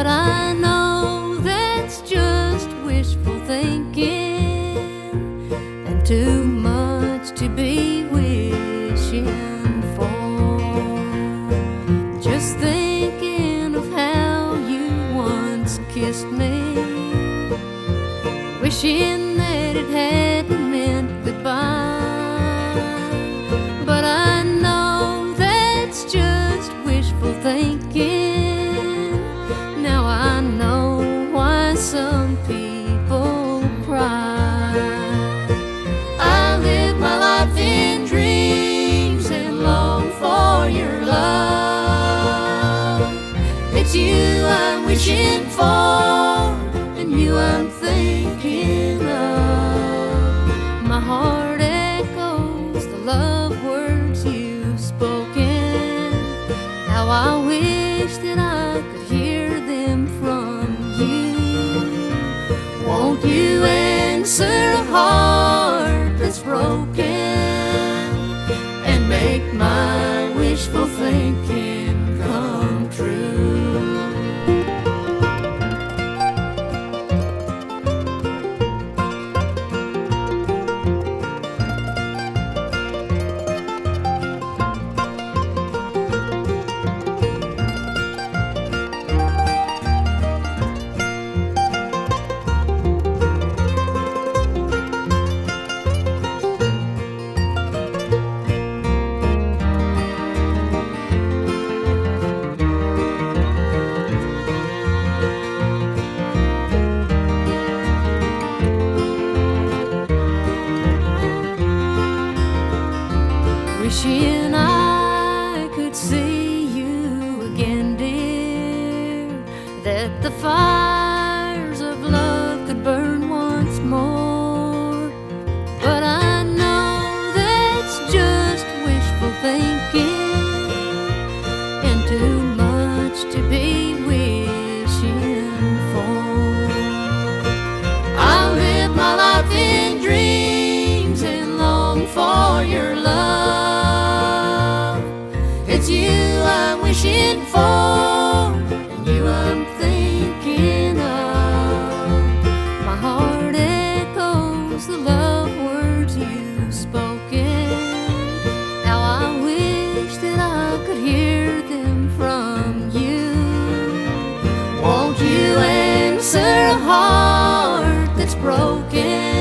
But I know that's just wishful thinking and too much to be wishing for. Just thinking of how you once kissed me, wishing that it hadn't meant goodbye. wishing for, and you I'm thinking of. My heart echoes the love words you've spoken. How I wish that I could hear them from you. Won't you answer a heart that's broken? Wishing I could see you again, dear. That the fires of love could burn once more. But I know that's just wishful thinking. And too broken.